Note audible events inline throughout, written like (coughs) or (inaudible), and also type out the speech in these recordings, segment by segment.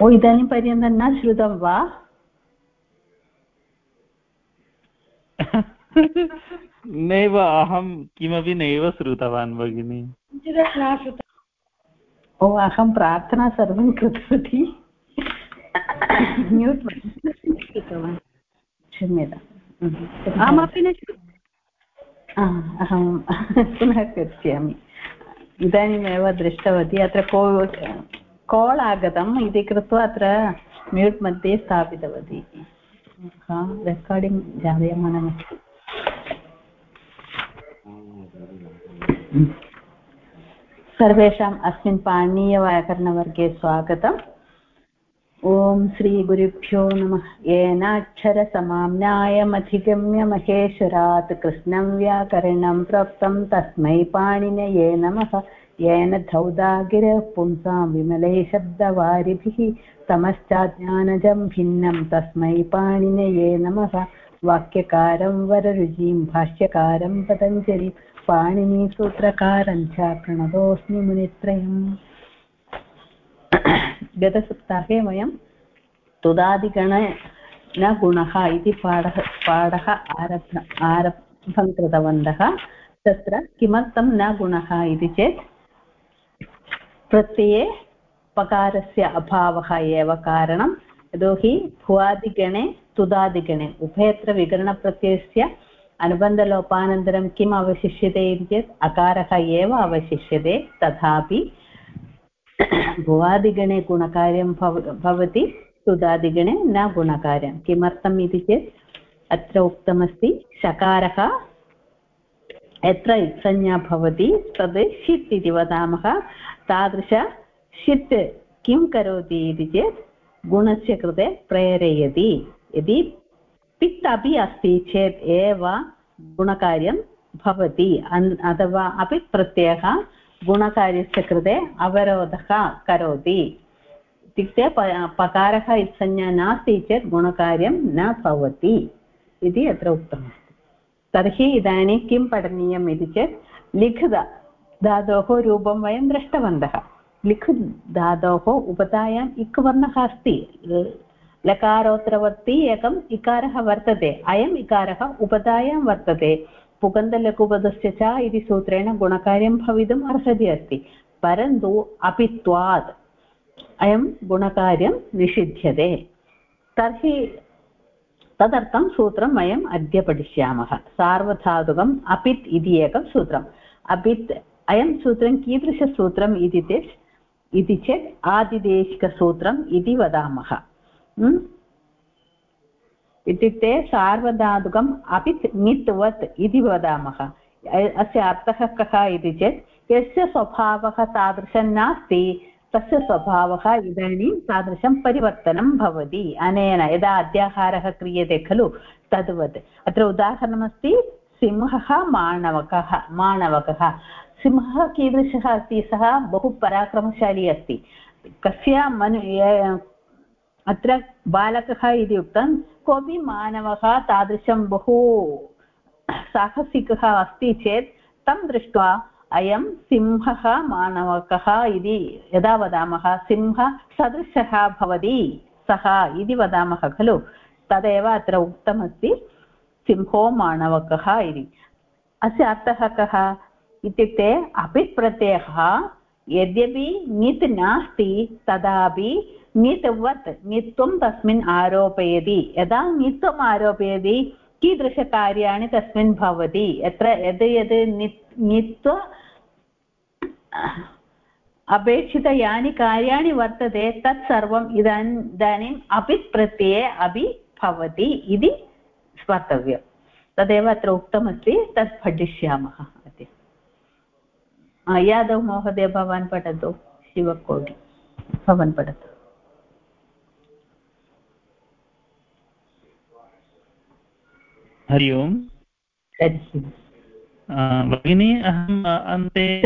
ओ इदानीं पर्यन्तं न श्रुतं वा नैव अहं किमपि नैव श्रुतवान् भगिनि ओ अहं प्रार्थना सर्वं कृतवती म्यूट् कृतवान् क्षम्यताम् अहमपि न अहं पुनः करिष्यामि इदानीमेव दृष्टवती अत्र को काल् आगतम् इति कृत्वा अत्र म्यूट् मध्ये स्थापितवती रेकार्डिङ्ग् जायमानमस्ति सर्वेषाम् अस्मिन् पाणीयव्याकरणवर्गे स्वागतम् ॐ श्रीगुरुभ्यो नमः येनाक्षरसमाम्नायमधिगम्य महेश्वरात् कृष्णं व्याकरणं प्रोक्तं तस्मै पाणिनये नमः येन धौदागिरः पुंसां विमले शब्दवारिभिः, तमश्चाज्ञानजं भिन्नं तस्मै पाणिनये नमः। वाक्यकारं वररुचिं, भाष्यकारं पतञ्जलिं पाणिनीसूत्रकारं च प्रणतोऽस्मि मुनित्रयम्। गतसप्ताहे वयं तुदादिगण न गुणः इति पाठः पाठः आरब्ध आरम्भं कृतवन्तः। तत्र किमर्थं न गुणः इति चेत् प्रत्यये पकारस्य अभावः एव कारणं। यतोहि भुवादिगणे, तुदादिगणे, उभयत्र विकरणप्रत्ययस्य अनुबन्धलोपानन्तरं किम् अवशिष्यते इति चेत् अकारः एव अवशिष्यते। तथापि भुवादिगणे गुणकार्यं भव, भवति सुदादिगणे न गुणकार्यं। किमर्थम् इति चेत् अत्र उक्तमस्ति, शकारः यत्र संज्ञा भवति तद् षित् इति वदामः तादृश षित् किं करोति इति चेत् गुणस्य कृते प्रेरयति यदि पित् अपि अस्ति चेत् एव गुणकार्यं भवति अथवा अपि प्रत्ययः गुणकार्यस्य कृते अवरोधः करोति इत्युक्ते पकारः संज्ञा नास्ति चेत् गुणकार्यं न भवति इति अत्र उक्तमस्ति तर्हि इदानीं किं पठनीयम् इति चेत् लिख् धातोः रूपं वयं दृष्टवन्तः। लिख् धातोः उपधायाम् इक् वर्णः अस्ति। लकारोत्तरवर्ती एकम् इकारः वर्तते। अयम् इकारः उपधायां वर्तते। पुगन्धलघुपदस्य च इति सूत्रेण गुणकार्यं भवितुम् अर्हति अस्ति। परन्तु अपित्वात् अयं गुणकार्यं निषिध्यते। तर्हि तदर्थं सूत्रं वयम् अद्य पठिष्यामः। सार्वधातुकम् अपित् इति एकं सूत्रम्। अपित् अयं सूत्रं कीदृशसूत्रम् इति चेत् इति चेत् आदिदेशिकसूत्रम् इति वदामः। इत्युक्ते सार्वधातुकम् अपि ङित्वत् इति वदामः। अस्य अर्थः कः इति चेत्, यस्य स्वभावः तादृशं नास्ति। तस्य स्वभावः इदानीं तादृशं परिवर्तनं भवति। अनेन यदा अध्याहारः क्रियते खलु, तद्वत्। अत्र उदाहरणमस्ति, सिंहः माणवकः माणवकः सिंहः कीदृशः अस्ति? सः बहु पराक्रमशाली अस्ति। कस्य मनु अत्र बालकः इति उक्तं, कोऽपि मानवः तादृशं बहु साहसिकः अस्ति चेत्, तं दृष्ट्वा अयं सिंहः मानवकः इति यदा वदामः सिंहसदृशः भवति सः इति वदामः खलु? तदेव अत्र उक्तमस्ति, सिंहो माणवकः इति। अस्य अर्थः कः? इत्युक्ते अपित् प्रत्ययः यद्यपि ङित् नास्ति, तदापि ङित्वत् ङित्वं तस्मिन् आरोपयति। यदा ङित्वम् आरोपयति, कीदृशकार्याणि तस्मिन् भवति? यत्र यद् यद् ङित्व अपेक्षित यानि कार्याणि वर्तते तत्सर्वम् इदानीम् इदानीम् अपि प्रत्यये अपि भवति इति स्मर्तव्यं तदेव अत्र उक्तमस्ति तत् पठिष्यामः अद्य। यादव महोदय भवान् पठतु शिवकोटि। भवान् पठतु। हरि ओम्। भगिनी अहम् अन्ते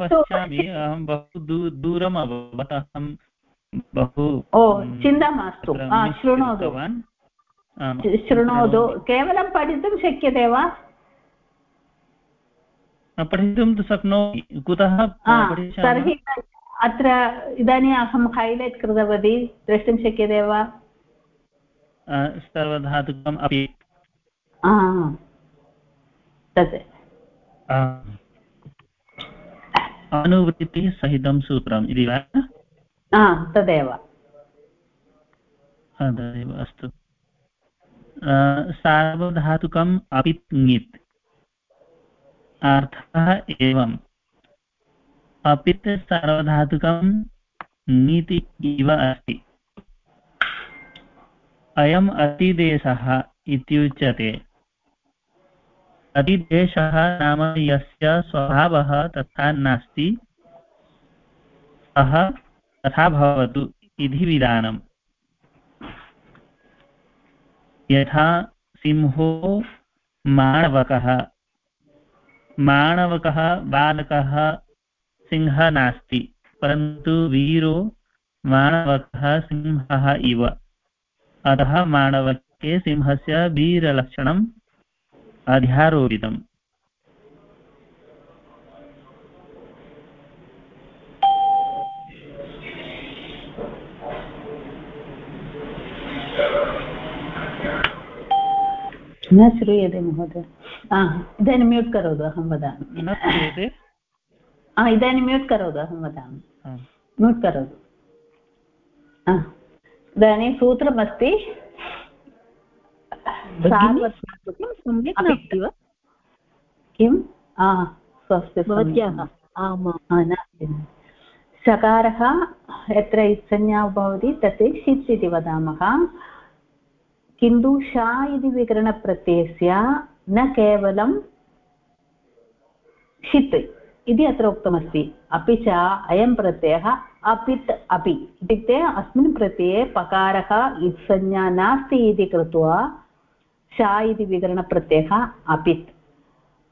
पश्यामि। अहं बहु दू, दूरम् अभवत्। अहं बहु ओ चिन्ता मास्तु। शृणोतु। शृणोतु। केवलं पठितुं शक्यते वा? पठितुं तु शक्नोमि। कुतः तर्हि अत्र इदानीम् अहं हैलैट् कृतवती। द्रष्टुं शक्यते वा? सर्वधातुकम् अपि। तत् अनुवृत्तिः सहितं सूत्रम् इति वा? तदेव। तदेव अस्तु। सार्वधातुकम् अपि ङित् अर्थः एवम्। अपित् सार्वधातुकं इव अस्ति। अयम् अतिदेशः इत्युच्यते। अतिदेशः नाम यस्य स्वभावः तथा नास्ति। सः तथा भवतु इति विधानम्। यथा सिंहो माणवकः। माणवकः बालकः सिंहः नास्ति, परन्तु वीरो माणवकः सिंहः इव। अतः माणवके सिंहस्य वीरलक्षणम् अध्यारोपितम् न श्रूयते महोदय। इदानीं म्यूट् करोतु अहं वदामि। न श्रूयते? इदानीं म्यूट् करोतु अहं वदामि। म्यूट् करोतु। इदानीं सूत्रमस्ति सम्यक् नास्ति वा? किं भवत्याः? नास्ति सकारः यत्र इत्संज्ञा भवति तत् षित् इति वदामः। किन्तु शा इति विकरणप्रत्ययस्य न केवलं षित् इति अत्र उक्तमस्ति। अपि च अयं प्रत्ययः अपित् अपि। इत्युक्ते अस्मिन् प्रत्यये पकारः इत्संज्ञा नास्ति इति कृत्वा शा इति विकरणप्रत्ययः अपित्।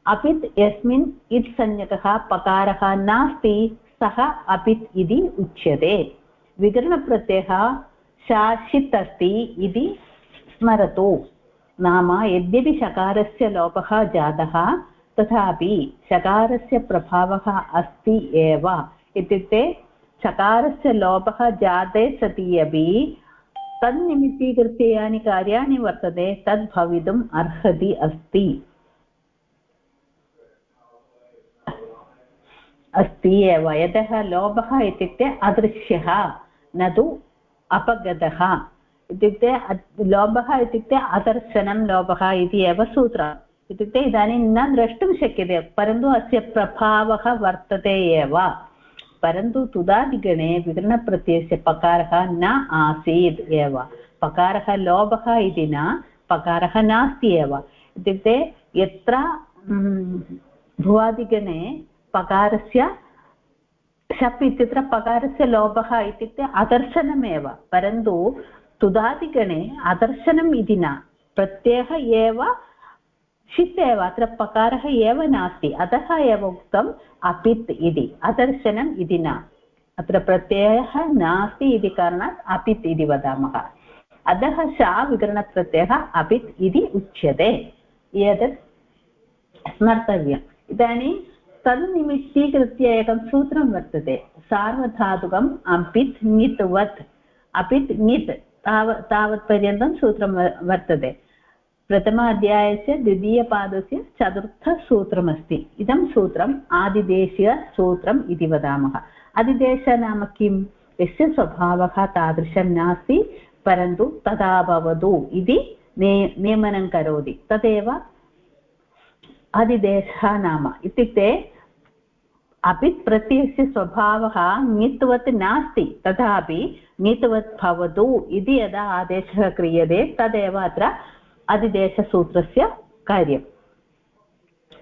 अपित् यस्मिन् इत् संज्ञकः पकारः नास्ति, सः अपित् इति उच्यते। विकरणप्रत्ययः शाशित् अस्ति इति स्मरतु। नाम यद्यपि शकारस्य लोपः जातः, तथापि शकारस्य प्रभावः अस्ति एव। इत्युक्ते शकारस्य लोपः जाते सति अपि तन्निमित्तीकृत्य यानि कार्याणि वर्तते, तद् भवितुम् अर्हति अस्ति। अस्ति एव। यतः लोभः इत्युक्ते अदृश्यः, न तु अपगतः। इत्युक्ते लोभः इत्युक्ते अदर्शनं लोभः इति एव सूत्रम्। इत्युक्ते इदानीं न द्रष्टुं शक्यते, परन्तु अस्य प्रभावः वर्तते एव। परन्तु तुदादिगणे विकरणप्रत्ययस्य पकारः न आसीत् एव पकारः लोभः इति न पकारः नास्ति एव इत्युक्ते यत्र भुवादिगणे पकारस्य शप् इत्यत्र पकारस्य लोभः इत्युक्ते अदर्शनमेव परन्तु तुदादिगणे अदर्शनम् इति न प्रत्ययः एव षित् एव अत्र पकारः एव नास्ति, अतः एव उक्तम् अपित् इति, अदर्शनम् इति न। अत्र प्रत्ययः नास्ति इति कारणात् अपित् इति वदामः। अतः शा विकरणप्रत्ययः अपित् इति उच्यते। एतत् स्मर्तव्यम्। इदानीं तन्निमित्तीकृत्य एकं सूत्रं वर्तते, सार्वधातुकम् अपित् ङित्वत् अपित् ङित् तावत् तावत्पर्यन्तं सूत्रं वर्तते। प्रथम अध्यायस्य द्वितीयपादस्य चतुर्थसूत्रमस्ति. इदं सूत्रम् आदिदेशीयसूत्रम् इति वदामः. आदिदेश नाम किं यस्य स्वभावः तादृशं नास्ति, परन्तु तथा भवतु इति ने, नियमनं करोति. तदेव अधिदेशः नाम. इत्युक्ते अपि प्रत्ययस्य स्वभावः ङित्वत् नास्ति, तथापि ङित्वत् भवतु इति यदा आदेशः क्रियते, तदेव अत्र अधिदेशसूत्रस्य कार्यम्।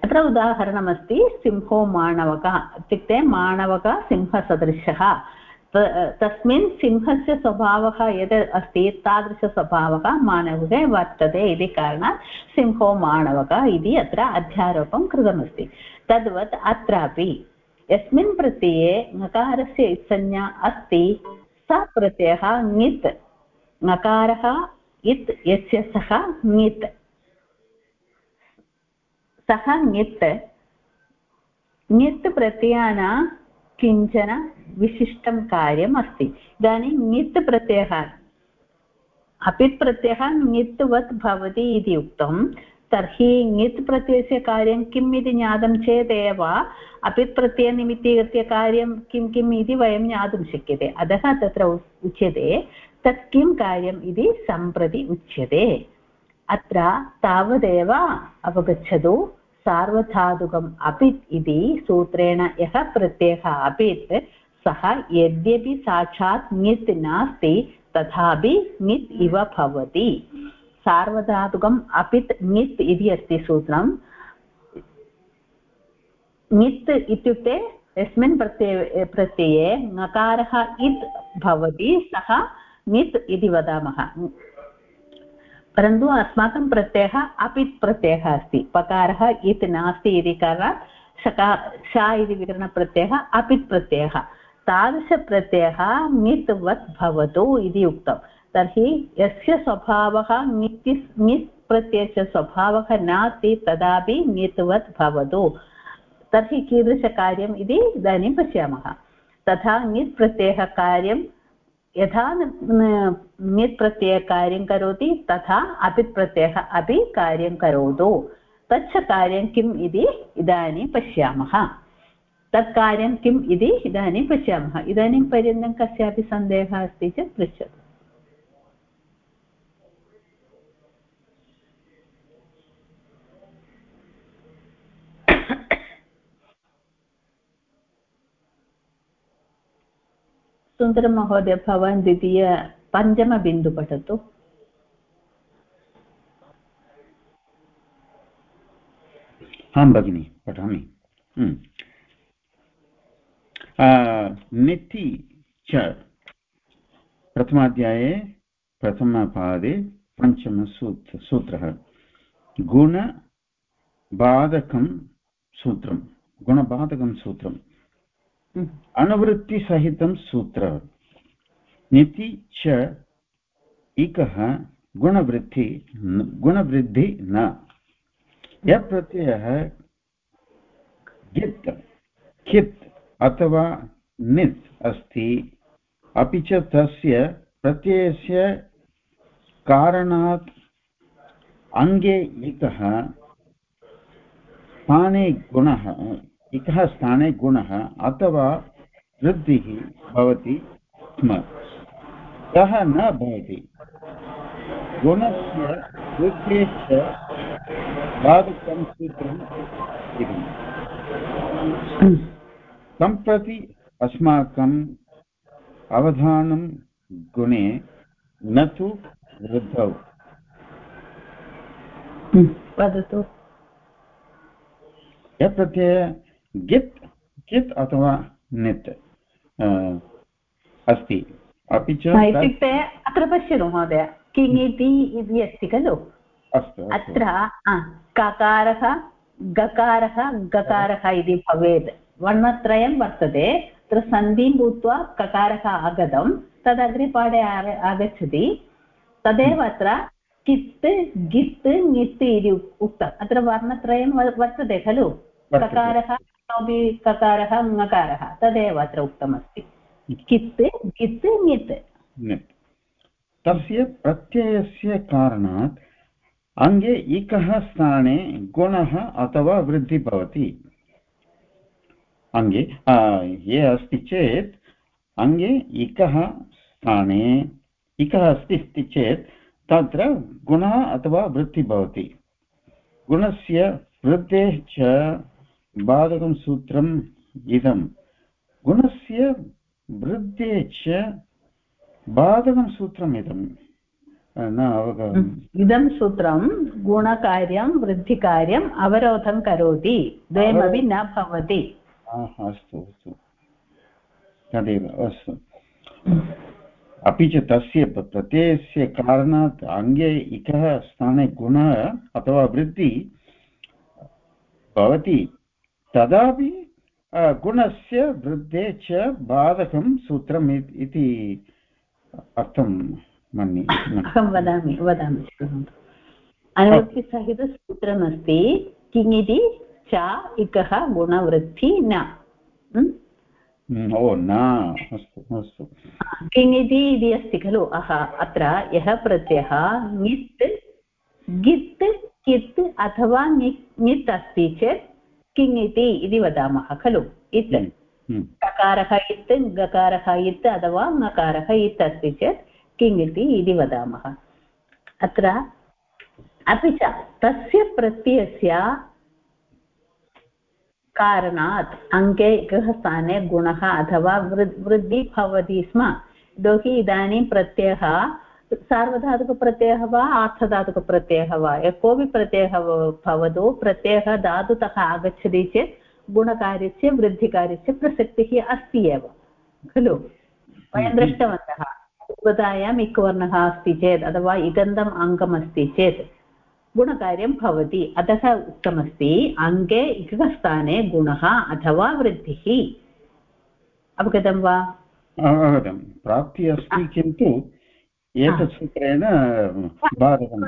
अत्र उदाहरणमस्ति, सिंहो माणवक। इत्युक्ते माणवक सिंहसदृशः। तस्मिन् सिंहस्य स्वभावः यद् अस्ति, तादृशस्वभावः मानवके वर्तते इति कारणात् सिंहो माणवक इति अत्र अध्यारोपं कृतमस्ति। तद्वत् अत्रापि यस्मिन् प्रत्यये ङकारस्य संज्ञा अस्ति। स प्रत्ययः ङित्। ङकारः इत् यस्य सः ङित् सः ङित् ङित् प्रत्ययाना किंचन विशिष्टं कार्यम् अस्ति इदानीं ङित् प्रत्ययः अपित् प्रत्ययः ङित्वत् भवति इति उक्तं. तर्हि ङित् प्रत्ययस्य कार्यं किम् इति ज्ञातं चेदेव अपित् प्रत्ययनिमित्तीकृत्य कार्यं किं किम् इति वयं ज्ञातुं शक्यते. अतः तत्र उच्यते तत् किं कार्यम् इति सम्प्रति उच्यते। अत्र तावदेव अवगच्छतु, सार्वधातुकम् अपित् इति सूत्रेण यः प्रत्ययः अपित्, सः यद्यपि साक्षात् ङित् नास्ति, तथापि ङित् इव भवति। सार्वधातुकम् अपित् ङित् इति अस्ति सूत्रं। ङित् इत्युक्ते, यस्मिन् प्रत्यये प्रत्यये ङकारः इत् भवति, सः ङित् इति वदामः। परन्तु अस्माकं प्रत्ययः अपित् प्रत्ययः अस्ति। पकारः इत् नास्ति इति कारणात् शका शा इति विकरणप्रत्ययः अपित् प्रत्ययः। तादृशप्रत्ययः ङित्वत् भवतु इति उक्तं। तर्हि यस्य स्वभावः ङिति ङित् प्रत्ययस्य स्वभावः नास्ति तदापि ङित्वत् भवतु। तर्हि कीदृशकार्यम् इति इदानीं पश्यामः। तथा ङित् प्रत्ययः कार्यं यथा ङित् प्रत्ययः कार्यं करोति, तथा अपित् प्रत्ययः अपि कार्यं करोतु। तच्च कार्यं किम् इति इदानीं पश्यामः। तत् कार्यं किम् इति इदानीं पश्यामः। इदानीं पर्यन्तं कस्यापि सन्देहः अस्ति चेत् पृच्छतु। सुन्दरमहोदय भवान् द्वितीय पञ्चमबिन्दु पठतु। आं भगिनि, पठामि। हम्म। निति च, प्रथमाध्याये, प्रथमपादे, पञ्चमसूत्र, सूत्रः। गुणबाधकं सूत्रं गुणबाधकं सूत्रं। अनुवृत्तिसहितं सूत्र। निति च इकः गुणवृद्धि गुणवृद्धि न। यः प्रत्ययः गित् कित् अथवा नित् अस्ति, अपि च तस्य प्रत्ययस्य कारणात् अङ्गे एकः स्थाने गुणः एकः स्थाने गुणः अथवा वृद्धिः भवति स्म। सः न भवति। गुणस्य वृद्धेश्च बाधकं सूत्रम् इदम् सम्प्रति अस्माकम् अवधानं गुणे न तु वृद्धौ। वदतु। यः प्रत्यय गित् कित् अथवा नित् अस्ति। अपि च इत्युक्ते अत्र पश्यतु महोदय। किङिति इति अस्ति खलु? अस्तु अत्र ककारः गकारः गकारः इति भवेत्। वर्णत्रयं वर्तते। तत्र सन्धिं भूत्वा ककारः आगतं। तदग्रे पाठे आगच्छति। तदेव अत्र कित् गित् ङित् इति उक्तम्। अत्र वर्णत्रयं वर्तते खलु? ककारः कोऽपि ककारः ङकारः तदेव अत्र उक्तमस्ति। कित् कित् ङित् तस्य प्रत्ययस्य कारणात् अङ्गे इकः स्थाने गुणः अथवा वृद्धि भवति। अङ्गे ये अस्ति चेत्, अङ्गे इकः स्थाने, इकः अस्ति चेत्, तत्र गुणः अथवा वृत्तिः भवति। गुणस्य वृद्धेः च बाधकं सूत्रम् इदं गुणस्य वृद्धे च बाधकं सूत्रम् इदं न अवगतम् इदं सूत्रं गुणकार्यं वृद्धिकार्यम् अवरोधं करोति। द्वयमपि न भवति। अस्तु अस्तु। तदेव अस्तु। अपि च तस्य प्रत्ययस्य कारणात् अङ्गे इकः स्थाने गुणः अथवा वृद्धि भवति। तदापि गुणस्य वृद्धे च बाधकं सूत्रम् इति अर्थं मन्ये। अहं वदामि वदामि शृणोतु अनुवृत्तिसहितसूत्रमस्ति किङिति च इकः गुणवृद्धि न। हम्म, ओ न अस्तु अस्तु। किङ् इति इति अस्ति खलु अह अत्र यः प्रत्ययः ङित् गित् कित् अथवा ङित् ङित् अस्ति चेत् किङ् इति इति वदामः खलु? इत् हम्म, हम्म, ककारः इत् गकारः इत् अथवा ङकारः इत् अस्ति चेत् किङ् इति इति वदामः। अत्र अपि च तस्य प्रत्ययस्य कारणात् अङ्के एकः स्थाने गुणः अथवा वृ वृद्धिः भवति स्म। यतोहि इदानीं प्रत्ययः सार्वधातुकप्रत्ययः वा आर्थधातुकप्रत्ययः वा? यः कोऽपि प्रत्ययः भवतु प्रत्ययः धातुतः आगच्छति चेत् गुणकार्यस्य वृद्धिकार्यस्य प्रसक्तिः अस्ति एव। खलु? वयं दृष्टवन्तः उपधायाम् इक्वर्णः अस्ति चेत् अथवा इगन्तम् अङ्गमस्ति चेत् गुणकार्यं भवति अतः उक्तमस्ति अङ्गे इकस्थाने गुणः अथवा वृद्धिः। अवगतं वा? अवगतं। प्राप्तिः अस्ति किन्तु एतत् सूत्रेण बाधकं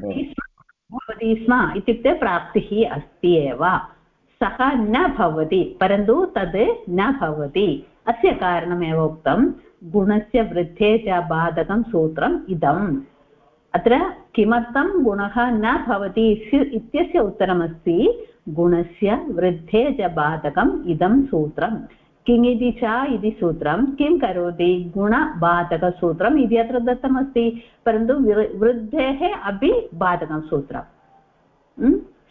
भवति स्म इत्युक्ते प्राप्तिः अस्ति एव। सः न भवति परन्तु तद् न भवति। अस्य कारणमेव उक्तं गुणस्य वृद्धे च बाधकं सूत्रम् इदम्। अत्र किमर्थं गुणः न भवति इत्यस्य उत्तरमस्ति गुणस्य वृद्धे च बाधकम् इदं सूत्रम्। किङिति च इति सूत्रं, किं करोति? गुणबाधकसूत्रम् इति अत्र दत्तमस्ति, परन्तु वृद्धेः अपि बाधकं सूत्रं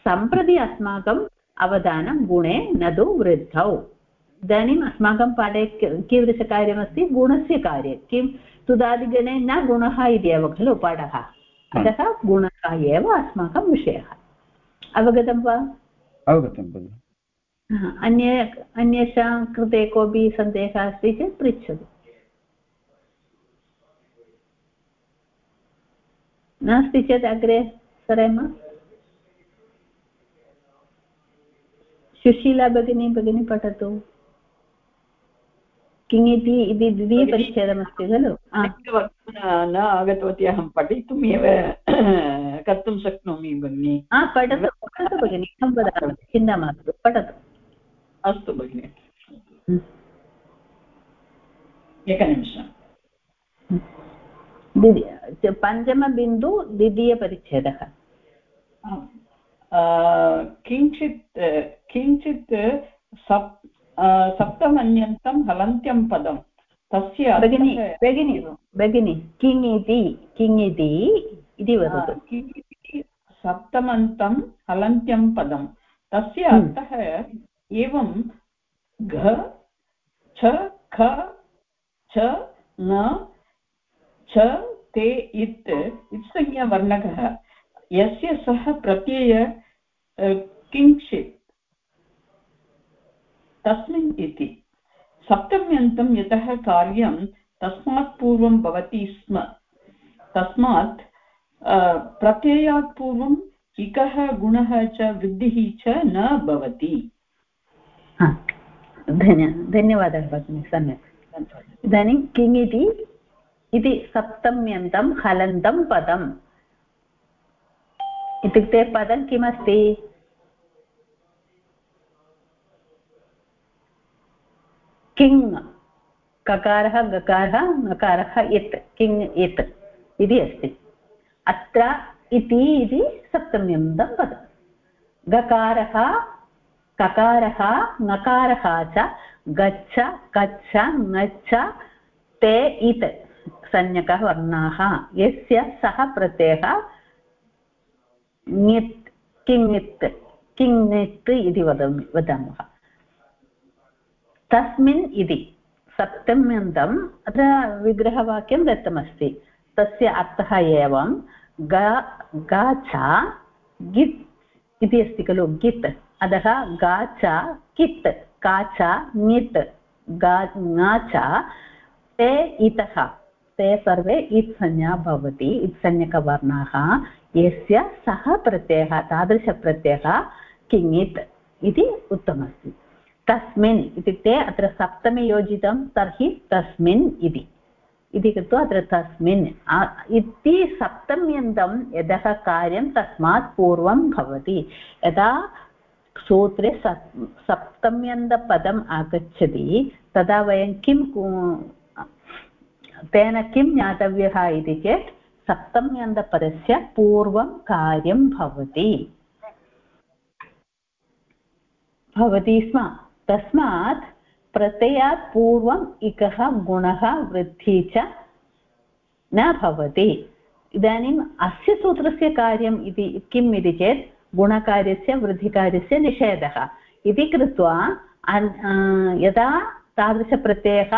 सम्प्रति अस्माकम् अवधानं गुणे न तु वृद्धौ। इदानीम् अस्माकं पाठे कीदृशकार्यमस्ति गुणस्य कार्ये। किं? तुदादिगणे न गुणः इति एव खलु पाठः। अतः गुणः एव अस्माकं विषयः। अवगतं वा? अवगतं भगिनि। अन्ये अन्येषां कृते कोऽपि सन्देहः अस्ति चेत् पृच्छतु। नास्ति चेत् अग्रे सरेम। सुशीला भगिनी भगिनी पठतु। किङिति इति द्वितीयपरिच्छेदमस्ति खलु? न आगतवती अहं पठितुम् एव कर्तुं शक्नोमि भगिनि। पठतु पठतु भगिनि। अहं वदामि चिन्ता मास्तु पठतु। अस्तु भगिनि। एकनिमिषम्। पञ्चमबिन्दु द्वितीयपरिच्छेदः। किञ्चित् किञ्चित् सप् सप्तमन्यन्तं हलन्त्यं पदं। तस्य भगिनि भगिनि भगिनि किङ् इति किङ् इति इति वदतु। किङ् इति सप्तमन्तं हलन्त्यं पदं। तस्य अर्थः एवं घ, छ, ख, छ, न च ते, इत् इत्संज्ञावर्णकः यस्य सः प्रत्यय किञ्चित् तस्मिन् इति। सप्तम्यन्तं यतः कार्यं तस्मात् पूर्वं भवति स्म। तस्मात् प्रत्ययात् पूर्वम् इकः गुणः च, वृद्धिः च न भवति। धन्य, धन्यवादः भगिनि, सम्यक्। इदानीं किङ् इति? इति सप्तम्यन्तं हलन्तं पदम्। इत्युक्ते पदं किमस्ति? किङ्, ककारः, गकारः नकारः इत् किङ् इत् इति अस्ति। अत्र इति इति सप्तम्यन्तं पदं गकारः ककारः, नकारः च, गच्छ, कच्छ ङच्छ ते, इत्, संज्ञकः वर्णाः। यस्य सः प्रत्ययः ङित्, किङित् किङित् इति वदामि वदामः। तस्मिन् इति, सप्तम्यन्तम्, अत्र विग्रहवाक्यं दत्तमस्ति। तस्य अर्थः एवं, ग गाच गित् इति अस्ति खलु, गित्। अतः गाच कित् काच ङित्, गा ङाच ते इतः, ते सर्वे इत्संज्ञा भवति, इत्संज्ञकवर्णाः, यस्य सः प्रत्ययः, तादृशप्रत्ययः किङित् इति उक्तमस्ति तस्मिन् इत्युक्ते अत्र सप्तमी योजितं तर्हि तस्मिन् इति। इति कृत्वा अत्र तस्मिन् इति सप्तम्यन्तं यतः कार्यं तस्मात् पूर्वं भवति। यदा सूत्रे सप्, सप्तम्यन्तपदम् आगच्छति। तदा वयं किं तेन किं ज्ञातव्यः इति चेत् सप्तम्यन्तपदस्य पूर्वं कार्यं भवति। भवति स्म। तस्मात् प्रत्ययात् पूर्वम् इकः गुणः वृद्धि च न भवति। इदानीम् अस्य सूत्रस्य कार्यम् इति, किम् इति चेत् गुणकार्यस्य, वृद्धिकार्यस्य निषेधः। इति कृत्वा यदा तादृशप्रत्ययः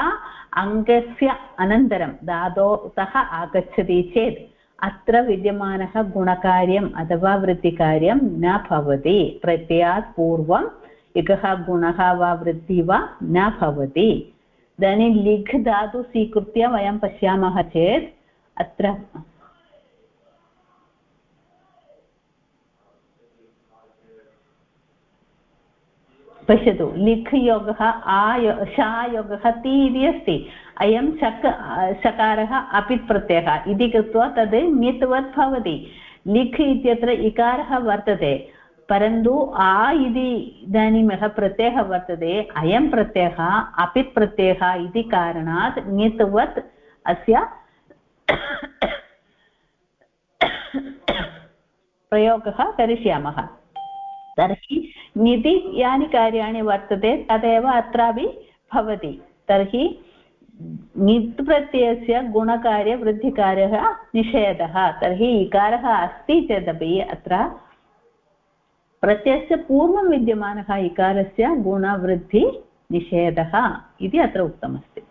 अङ्गस्य अनन्तरं धातोतः आगच्छति चेत्, अत्र विद्यमानः गुणकार्यम् अथवा वृत्तिकार्यं न भवति। प्रत्ययात् पूर्वम् एकः गुणः वा वृद्धिः वा न भवति। इदानीं लिख् धातु स्वीकृत्य वयं पश्यामः चेत्, अत्र पश्यतु। लिख् योगः आयो शायोगः ति इति अस्ति। अयं शक् शकारः अपित् प्रत्ययः इति कृत्वा तद् ङित्वत् भवति। लिख् इत्यत्र इकारः वर्तते। परन्तु आ इति इदानीं यः प्रत्ययः वर्तते। अयं प्रत्ययः अपित् प्रत्ययः इति कारणात् ङित्वत् अस्य प्रयोगः करिष्यामः। तर्हि निधि यानि कार्याणि वर्तते तदेव अत्रापि भवति। तर्हि नित् प्रत्ययस्य गुणकार्यवृद्धिकार्यः निषेधः। तर्हि इकारः अस्ति चेदपि अत्र। प्रत्ययस्य पूर्वं विद्यमानः इकारस्य गुणवृद्धिनिषेधः इति अत्र उक्तमस्ति।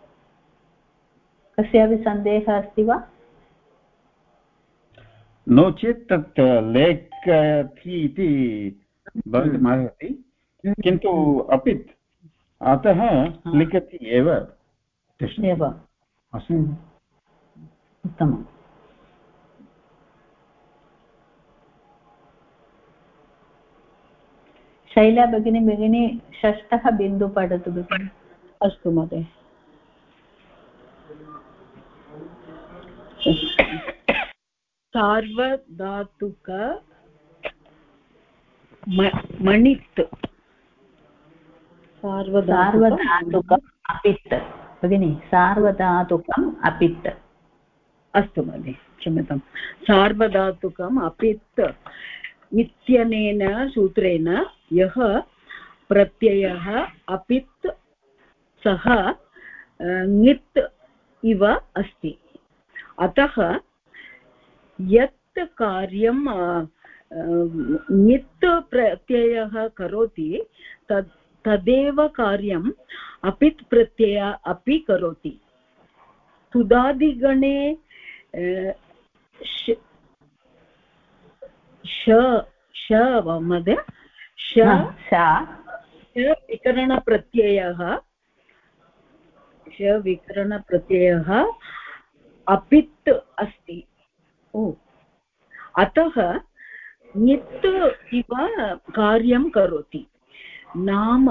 कस्यापि सन्देहः अस्ति वा? नो चेत् तत् लेख् इति भवितुमर्हति हम्म। किन्तु अपित् अतः लिखति एव। एव। हम्म। उत्तमम्। शैला भगिनी भगिनी षष्ठः बिन्दु पठतु भगिनि। अस्तु महोदय। (coughs) सार्वधातुक मणित् सार्वधातुकम् अपित् भगिनि सार्वधातुकम् अपित् अस्तु भगिनि क्षम्यतां सार्वधातुकम् अपित् इत्यनेन सूत्रेण यः प्रत्ययः अपित् सः ङित् इव अस्ति अतः यत् कार्यं नित् प्रत्ययः करोति तद् तदेव कार्यम् अपित् प्रत्यय अपि करोति। तुदादिगणे श महोदय विकरणप्रत्ययः श विकरणप्रत्ययः अपित् अस्ति। ओ। अतः नित् इव कार्यं करोति। नाम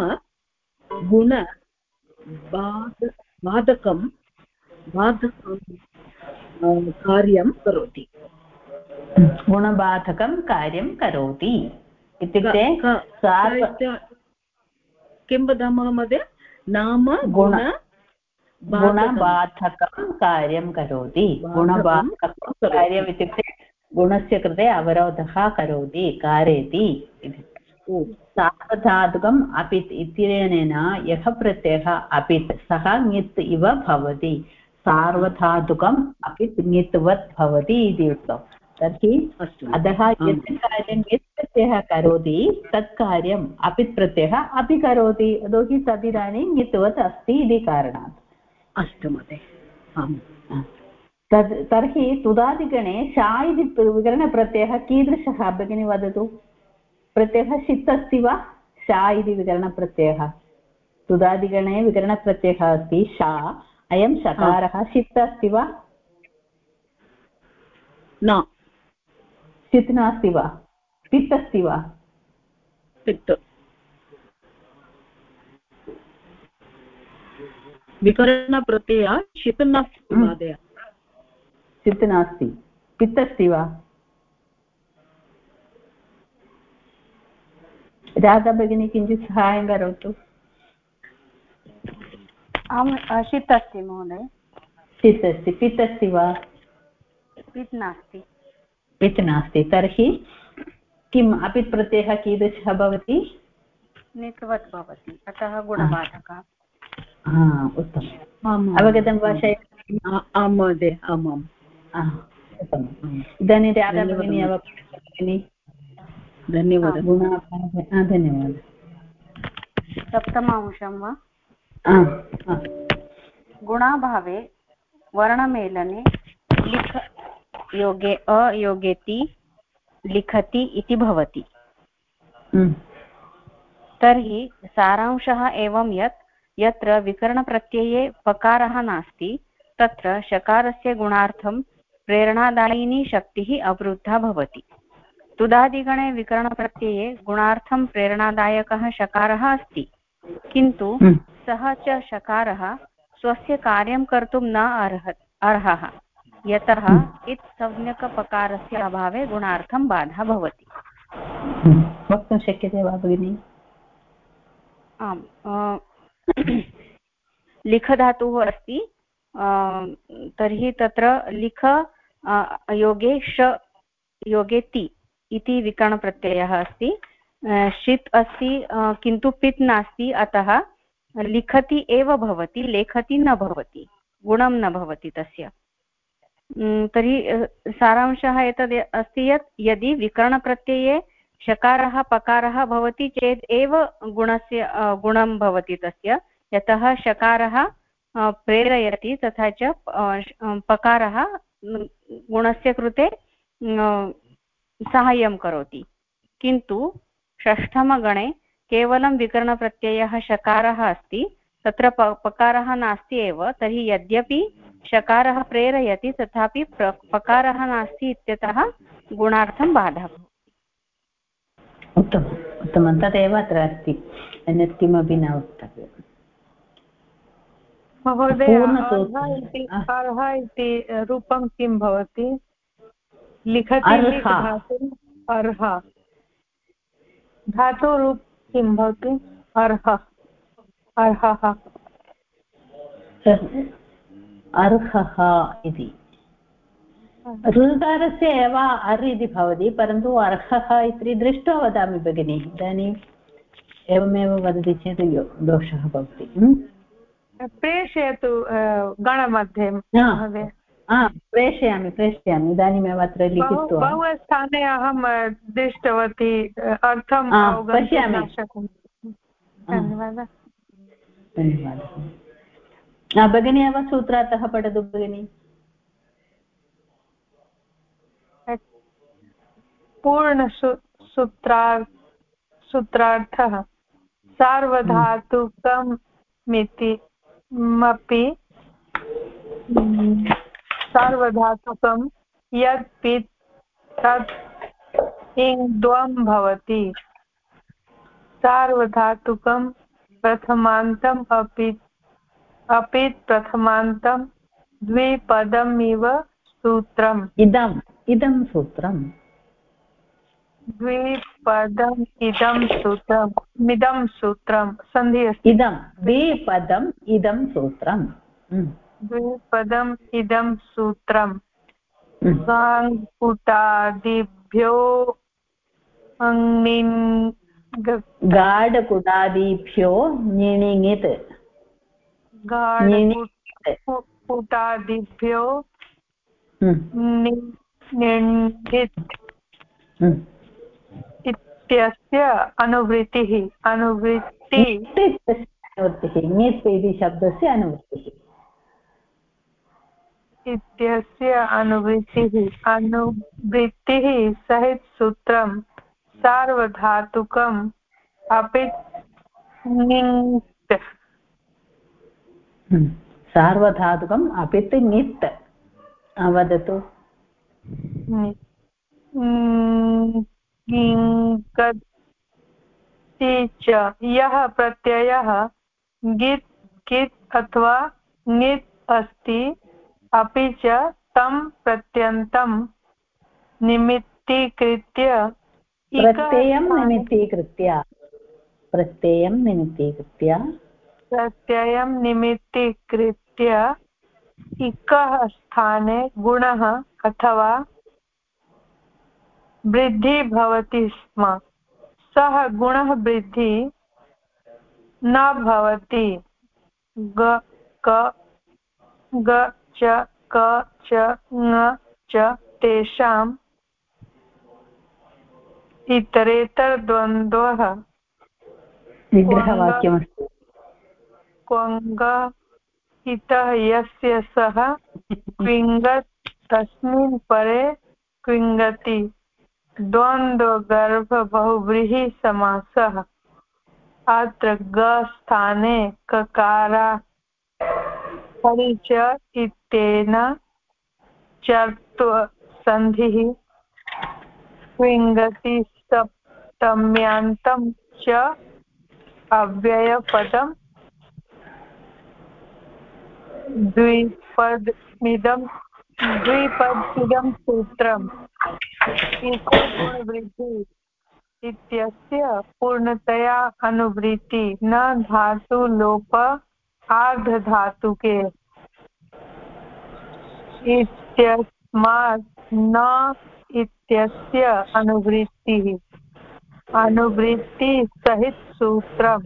गुण बाध बाधकं बाधकं कार्यं करोति। गुणबाधकं कार्यं करोति। इत्युक्ते किं वदामः महोदय? नाम गुण गुणबाधकं कार्यं करोति। गुणबाधकं कार्यम् इत्युक्ते गुणस्य कृते अवरोधः करोति कारयति सार्वधातुकम् अपित् इत्यनेन यः प्रत्ययः अपित् सः ङित् इव भवति। सार्वधातुकम् अपित् ङित्वत् भवति इति उक्तम्। तर्हि अतः यत् कार्यं यत् प्रत्ययः करोति तत् कार्यम् अपित् प्रत्ययः अपि करोति। यतोहि तदिदानीं ङित्वत् अस्ति इति कारणात्। अस्तु महोदय। आम्। तद् तर्हि तुदादिगणे शा इति विकरणप्रत्ययः कीदृशः? भगिनी वदतु। प्रत्ययः षित् अस्ति वा? शा इति विकरणप्रत्ययः। तुदादिगणे विकरणप्रत्ययः अस्ति। शा अयं शकारः षित् अस्ति वा? न। षित् नास्ति वा? पित् अस्ति वा? पित्। विकरणप्रत्ययः षित् नास्ति चित् नास्ति। पित् अस्ति वा? राधा भगिनी किञ्चित् सहायं करोतु। अहं शीत् अस्ति महोदय। चित् अस्ति। पित् अस्ति वा? पित् नास्ति। पित् नास्ति। तर्हि किम्? अपित् प्रत्ययः कीदृशः भवति? निकृवत् भवति। अतः गुणबाधकः। उत्तमम्। अवगतं वा शैली आं महोदय। आमाम् हा, इदानीं राधा भगिनी अवगता भगिनी। धन्यवादः। हा, धन्यवादः। सप्तमांशं वा? हा, हा, गुणाभावे वर्णमेलने लिख योगे अयोगेति लिखति इति भवति। हम्म, तर्हि सारांशः एवं यत् यत्र विकरणप्रत्यये पकारः नास्ति तत्र शकारस्य गुणार्थं प्रेरणादायिनी शक्तिः अवरुद्धा भवति। तुदादिगणे विकरणप्रत्यये गुणार्थं प्रेरणादायकः शकारः अस्ति। किन्तु हम्म, सः च शकारः स्वस्य कार्यं कर्तुं न अर्ह अर्हः। यतः इत् संज्ञकपकारस्य अभावे गुणार्थं बाधा भवति। हम्म। वक्तुं शक्यते वा भगिनि? आम् लिखधातुः अस्ति। तर्हि तत्र लिख योगे श, योगे ति इति विकरणप्रत्ययः अस्ति। षित् अस्ति किन्तु पित् नास्ति, अतः लिखति एव भवति, लेखति न भवति, गुणं न भवति तस्य। तर्हि सारांशः एतद् अस्ति यत् यदि विकरणप्रत्यये शकारः पकारः भवति चेत् एव गुणस्य गुणं भवति तस्य, यतः शकारः प्रेरयति, तथा च पकारः गुणस्य कृते साहाय्यं करोति। किन्तु षष्ठमगणे केवलं विकरणप्रत्ययः शकारः अस्ति तत्र प पकारः नास्ति एव तर्हि यद्यपि शकारः प्रेरयति तथापि प्र पकारः नास्ति इत्यतः गुणार्थं बाधः। उत्तमम्। उत्तमं। तदेव अत्र अस्ति। अन्यत् किमपि न वक्तव्यम् महोदय। अर्ह इति रूपं किं भवति? लिखति अर्ह। धातु अर्ह। धातुरूप किं भवति? अर्ह। अर्हः। अर्हः इति। ऋकारस्य एव अर् इति भवति परन्तु अर्हः इति दृष्ट्वा वदामि भगिनि। इदानीम् एवमेव वदति चेत् दोषः भवति? प्रेषयतु गणमध्ये. महोदय. प्रेषयामि प्रेषयामि. इदानीमेव अत्र लिखित्वा. बहु स्थाने अहं दृष्टवती अ, अर्थम् पश्यामि। धन्यवादः. धन्यवादः. भगिनी एव सूत्रातः पठतु भगिनि. पूर्णसूत्रार् सूत्रार्थः. सार्वधातुकमिति मपि सार्वधातुकं यत् पित् तत् इङ्द्वं भवति। सार्वधातुकं प्रथमान्तम् अपि अपि प्रथमान्तं द्विपदमिव सूत्रम्। इदम्, इदं सूत्रम्। द्विपदम् इदं सूत्रम् इदं सूत्रं सन्धि अस्ति। इदं द्विपदम् इदं सूत्रम्। द्विपदम् इदं सूत्रम्। म्. गाङ्पुटादिभ्यो अङ्निन् ग- गाढकुटादिभ्यो ञिणिङित् इत्यस्य अनुवृत्तिः अनुवृत्ति। अनुवृत्तिः ङित् इति शब्दस्य अनुवृत्तिः। इत्यस्य अनुवृत्तिः अनुवृत्तिः सहित सूत्रं सार्वधातुकम् अपि ङित् म्. सार्वधातुकम् अपित् ङित् वदतु ङिङ्कति च यः प्रत्ययः गित् कित् अथवा ङित् अस्ति अपि च तं प्रत्यन्तं निमित्तीकृत्य प्रत्ययं निमित्तीकृत्य। प्रत्ययं निमित्तीकृत्य। प्रत्ययं निमित्तीकृत्य इकः स्थाने गुणः अथवा वृद्धिः भवति स्म। सः गुणः वृद्धिः न भवति। ग क ग च क च ङ च तेषाम् इतरेतरद्वन्द्वः। विग्रहवाक्यमस्ति। क्वङ्ग इतः यस्य सः (laughs) क्विङ्गत् तस्मिन् परे क्विङ्गति। द्वन्द्वगर्भबहुव्रीहि समासः अत्र ग स्थाने ककारा परिच इत्येन चर्त्व सन्धिः क्विङ्गति सप्तम्यान्तं च अव्ययपदम् द्विपदमिदं द्विपदिदं सूत्रम्। गुणवृद्धि इत्यस्य पूर्णतया अनुवृत्ति न धातुलोप आर्धधातुके इत्यस्मात् न इत्यस्य अनुवृत्तिः। अनुवृत्तिसहित सूत्रम्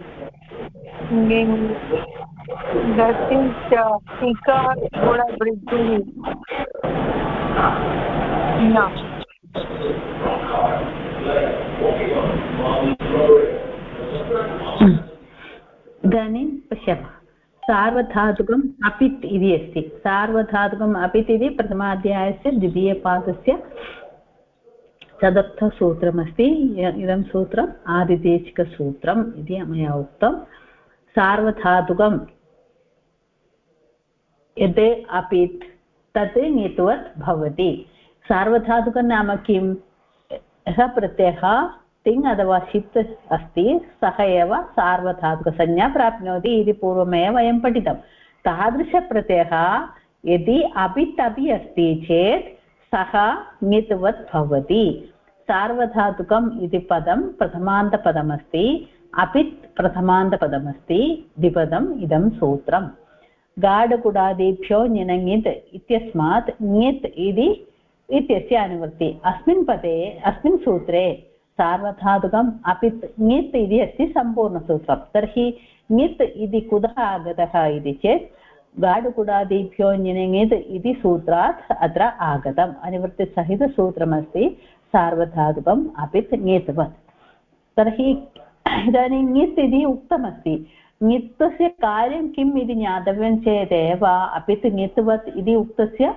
गति च न। इदानीं पश्यामः। सार्वधातुकम् अपित् इति अस्ति। सार्वधातुकम् अपित् इति प्रथमाध्यायस्य द्वितीयपादस्य चतुर्थसूत्रमस्ति। इदं सूत्रम् आदिदेशिकसूत्रम् इति मया उक्तं। सार्वधातुकं यद् अपित् तत् ङित्वत् भवति। सार्वधातुकं नाम किं यः प्रत्ययः तिङ् अथवा षित् अस्ति, सः एव सार्वधातुकसंज्ञा प्राप्नोति इति पूर्वमेव वयं पठितं। तादृशप्रत्ययः यदि अपित् अपि अस्ति चेत् सः ङित्वत् भवति। सार्वधातुकम् इति पदं प्रथमान्तपदमस्ति, अपित् प्रथमान्तपदमस्ति, द्विपदम् इदं सूत्रम्। गाढकुडादिभ्यो ञिनङित् इत्यस्मात् ङित् इति इत्यस्य अनुवृत्ति। अस्मिन् पदे, अस्मिन् सूत्रे सार्वधातुकम् अपित् ङित् इति अस्ति सम्पूर्णसूत्रं। तर्हि ङित् इति कुतः आगतः इति चेत् गाढुकुडादिभ्यो ञिनङित् इति सूत्रात् अत्र आगतम्। अनुवृत्तिसहितसूत्रमस्ति सार्वधातुकम् अपित् ङित्वत् तर्हि इदानीं ङित् इति उक्तमस्ति। ङित्तस्य कार्यं किम् इति ज्ञातव्यं चेदेव अपित् ङित्वत् इति उक्तस्य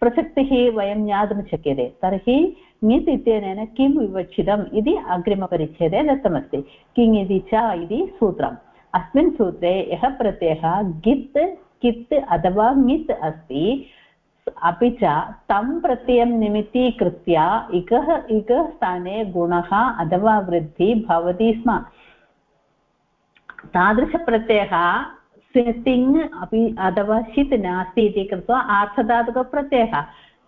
प्रसक्तिः वयं ज्ञातुं शक्यते। तर्हि ङित् इत्यनेन किं विवक्षितम् इति अग्रिमपरिच्छेदे दत्तमस्ति। किङ् इति च इति सूत्रम्। अस्मिन् सूत्रे यः प्रत्ययः गित् कित् अथवा ङित् अस्ति, अपि च तं प्रत्ययं निमित्तीकृत्य इकः इकः स्थाने गुणः अथवा वृद्धिः भवति स्म। तादृशप्रत्ययः तिङ् अपि अथवा षित् नास्ति इति कृत्वा आर्थधातुकप्रत्ययः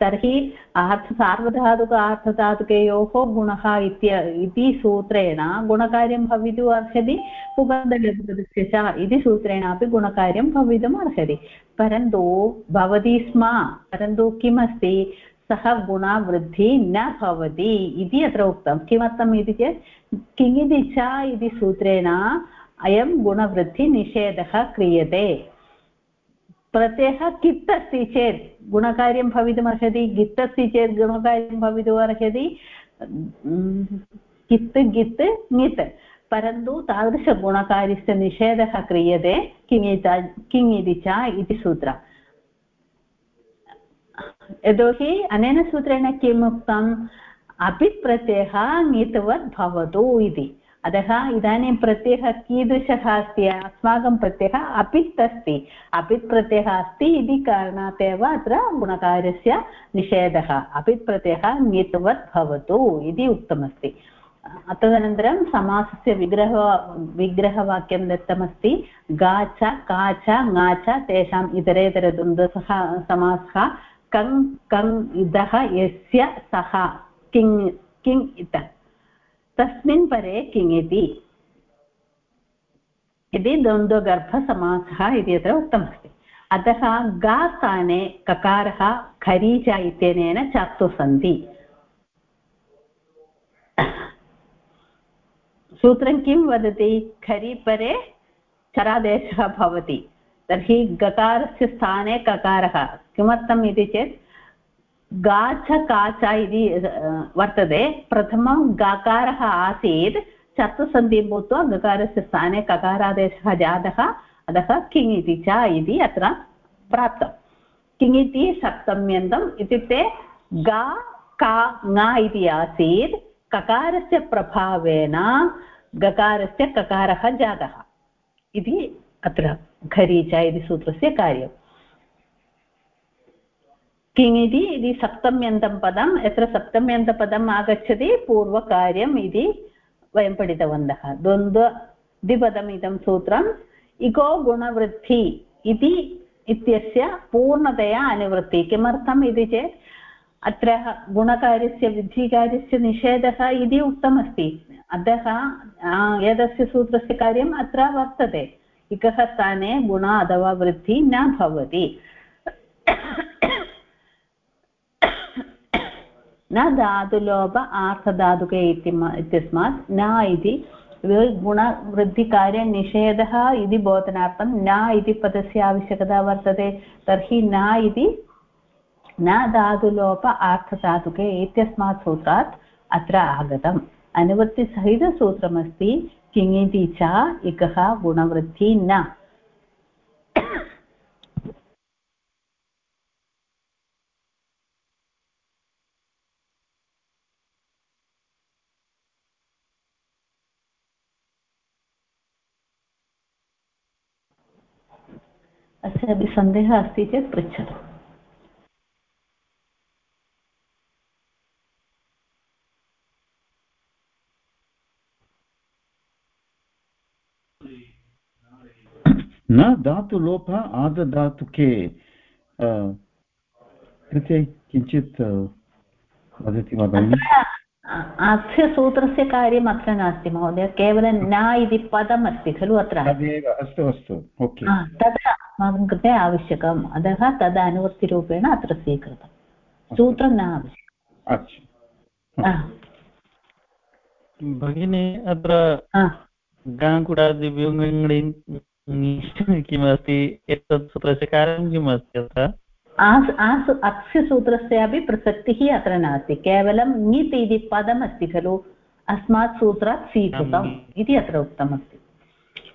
तर्हि आर्थ सार्वधातुक आर्थधातुकयोः गुणः इत्य इति सूत्रेण गुणकार्यं भवितुम् अर्हति पुगन्तलघुपदस्य च इति सूत्रेण अपि गुणकार्यं भवितुम् अर्हति परन्तु भवति स्म परन्तु किमस्ति सः गुणवृद्धिः न भवति इति अत्र उक्तं किमर्थम् इति चेत् किङिति इति सूत्रेण अयं गुणवृद्धिनिषेधः क्रियते प्रत्ययः कित् अस्ति चेत् गुणकार्यं भवितुमर्हति गित् अस्ति चेत् गुणकार्यं भवितुम् अर्हति कित् गित् ङित् परन्तु तादृशगुणकार्यस्य निषेधः क्रियते किङित किङ् इति च इति सूत्रम् यतोहि अनेन सूत्रेण किम् उक्तम् अपित् प्रत्ययः ङितवत् भवतु इति अतः इदानीं प्रत्ययः कीदृशः अस्ति? अस्माकं प्रत्ययः अपित् अस्ति। अपित् प्रत्ययः अस्ति इति कारणात् एव अत्र गुणकार्यस्य निषेधः। अपित् प्रत्ययः ङित्वत् भवतु इति उक्तमस्ति। तदनन्तरं समासस्य विग्रह, विग्रहवाक्यं दत्तमस्ति। गा च का च ङा च तेषाम् इतरेतरद्वन्द्वसः, समासः। कङ् कङ्, इदः, यस्य, सः, किङ् किङ्, इतः। तस्मिन् परे किङिति। इति द्वन्द्वगर्भसमासः इति अत्र उक्तमस्ति। अतः गा स्थाने ककारः, खरीच इत्यनेन चर्तु सन्ति। सूत्रं किं वदति? खरि परे चरादेशः भवति। तर्हि गकारस्य स्थाने ककारः। किमर्थम् इति चेत् गाच काच इति वर्तते। प्रथमं गकारः आसीत्। चतुसन्धिं भूत्वा गकारस्य स्थाने ककारादेशः जातः। अतः किङ् इति च इति अत्र प्राप्तं। किङ् इति सप्तम्यन्तम्। इत्युक्ते गा, का, ङ इति आसीत्। ककारस्य प्रभावेन गकारस्य ककारः जातः। इति अत्र खरीच इति सूत्रस्य कार्यम्। किङ् इति इति सप्तम्यन्तं पदं, यत्र सप्तम्यन्तपदम् आगच्छति, पूर्वकार्यम् इति वयं पठितवन्तः। द्वन्द्वद्विपदम् सूत्रम्, इको गुणवृद्धि इति इत्यस्य पूर्णतया अनुवृत्ति। किमर्थम् इति चेत्, अत्र गुणकार्यस्य, वृद्धिकार्यस्य निषेधः इति उक्तमस्ति। अतः एतस्य सूत्रस्य कार्यम् अत्र वर्तते। इकः स्थाने गुण अथवा वृद्धि न भवति। न धातुलोप आर्थधातुके इत्यस्मात् न इति गुणवृद्धिकार्यनिषेधः इति बोधनार्थं न इति पदस्य आवश्यकता वर्तते तर्हि न इति न धातुलोप आर्थधातुके इत्यस्मात् सूत्रात् अत्र आगतम् अनुवृत्तिसहितसूत्रमस्ति किङिति च इकः गुणवृद्धि न अस्यापि सन्देहः अस्ति चेत् पृच्छतु। न धातुलोपः आदधातुके कृते किञ्चित् वदति वा भगिनि? अस्य सूत्रस्य कार्यम् अत्र नास्ति महोदय केवलं न इति पदम् अस्ति खलु अत्र अस्तु अस्तु ओके तद् अस्माकं कृते आवश्यकम् अतः तद् अनुवर्तिरूपेण अत्र स्वीकृतं सूत्रं न आवश्यकम् भगिनी अत्र गाङ्कुडादिव्युङ्गि किमस्ति एतत् सूत्रस्य कार्यं किम् अस्ति अत्र अस्य सूत्रस्यापि प्रसक्तिः अत्र नास्ति। केवलं ङित् इति पदमस्ति खलु। अस्मात् सूत्रात् स्वीकृतम् इति अत्र उक्तमस्ति।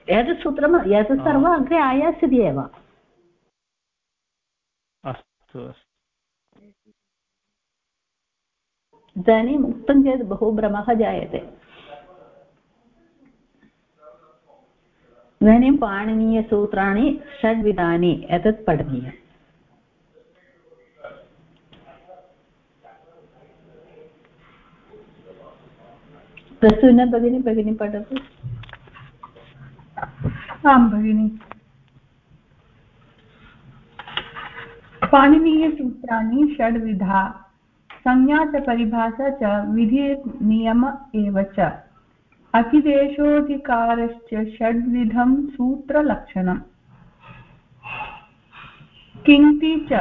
एतत् सूत्रम् एतत् सर्वम् अग्रे आयास्यति एव। अस्तु। इदानीम् उक्तं चेत् बहु भ्रमः जायते। इदानीं पाणिनीयसूत्राणि षड्विधानि एतत् पठनीयम्। प्रसून भगिनी भगिनी पठतु आं भगिनि। पाणिनीयसूत्राणि षड्विधा संज्ञा च विधिर्नियम एव च। अतिदेशोऽधिकारश्च षड्विधं सूत्रलक्षणम्। किङ्ति च,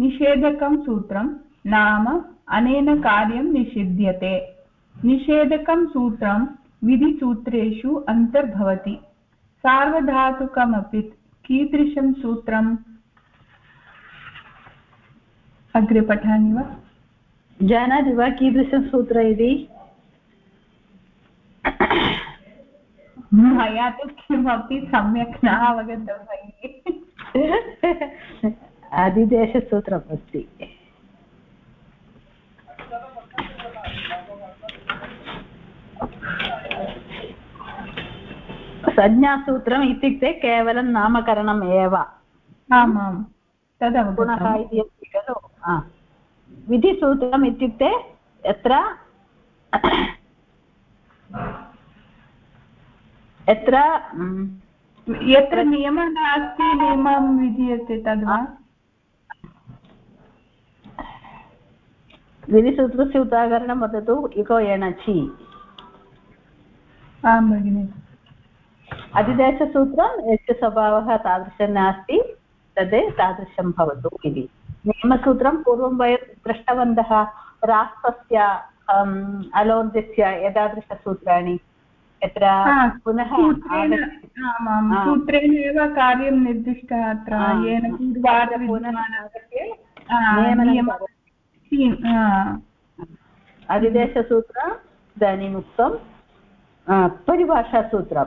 निषेधकं सूत्रं, नाम अनेन कार्यं निषिध्यते। निषेधकं सूत्रं विधिसूत्रेषु अन्तर्भवति। सार्वधातुकमपि कीदृशं सूत्रम् अग्रे पठामि वा? जानाति वा कीदृशं सूत्र इति? मया तु किमपि सम्यक् न अवगतं भगिनि अधिदेशसूत्रम् अस्ति संज्ञासूत्रम् इत्युक्ते केवलं नामकरणम् एव। आमां तदवगतं गुणः इति अस्ति खलु? विधिसूत्रम् इत्युक्ते यत्र यत्र यत्र नियमः नास्ति नियमं विधीयते तद्वा? विधिसूत्रस्य उदाहरणं वदतु इको एणचि। आं भगिनि। अधिदेशसूत्रं यस्य स्वभावः तादृशं नास्ति तद् तादृशं भवतु इति। नियमसूत्रं पूर्वं वयं दृष्टवन्तः राष्ट्रस्य अलोर्जस्य एतादृशसूत्राणि। यत्र पुनः सूत्रेण एव कार्यं निर्दिष्टः अत्र येन अधिदेशसूत्रम् इदानीम् उक्तं आ, परिभाषासूत्रं।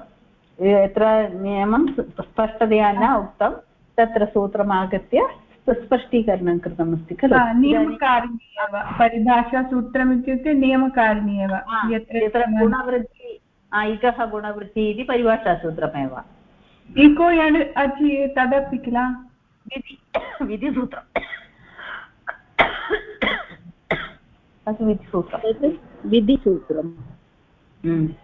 यत्र नियमं स्पष्टतया न उक्तं तत्र सूत्रम् आगत्य स्पष्टीकरणं कृतमस्ति खलु? नियमकारिणी एव परिभाषासूत्रम् इत्युक्ते नियमकारिणी एव यत्र यत्र गुणवृद्धि इकः गुणवृद्धिः इति परिभाषासूत्रमेव। इको यड् अचि तदपि किल? विधि विधिसूत्रं तत् विधिसूत्रं विधिसूत्रम्। (coughs)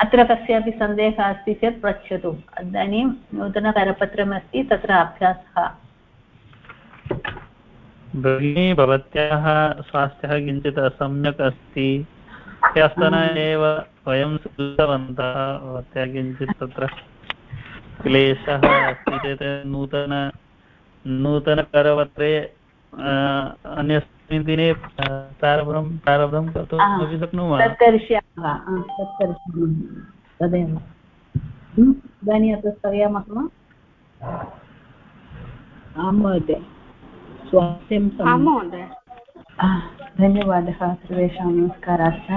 अत्र कस्यापि सन्देहः अस्ति चेत् पृच्छतु। इदानीं नूतनकरपत्रमस्ति तत्र अभ्यासः। भगिनी भवत्याः स्वास्थ्यः किञ्चित् असम्यक् अस्ति। ह्यस्तन एव वयं श्रुतवन्तः भवत्याः किञ्चित् तत्र क्लेशः अस्ति चेत् नूतन नूतनकरपत्रे अ, अन्यस्मिन् दिने अ, प्रारम्भं प्रारम्भं कर्तुम् आ, अपि शक्नुमः? तत् करिष्यामः तत् करिष्यामः तदेव इदानीम् अत्र स्थगयामः वा? आं महोदय स्वास्थ्यं धन्यवादः सर्वेषां नमस्काराश्च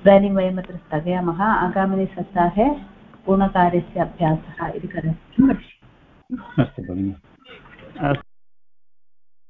इदानीं वयम् अत्र स्थगयामः। आगामिनि सप्ताहे पूर्णकार्यस्य अभ्यासः इति करणीयम् अस्तु भगिनि। अस्तु।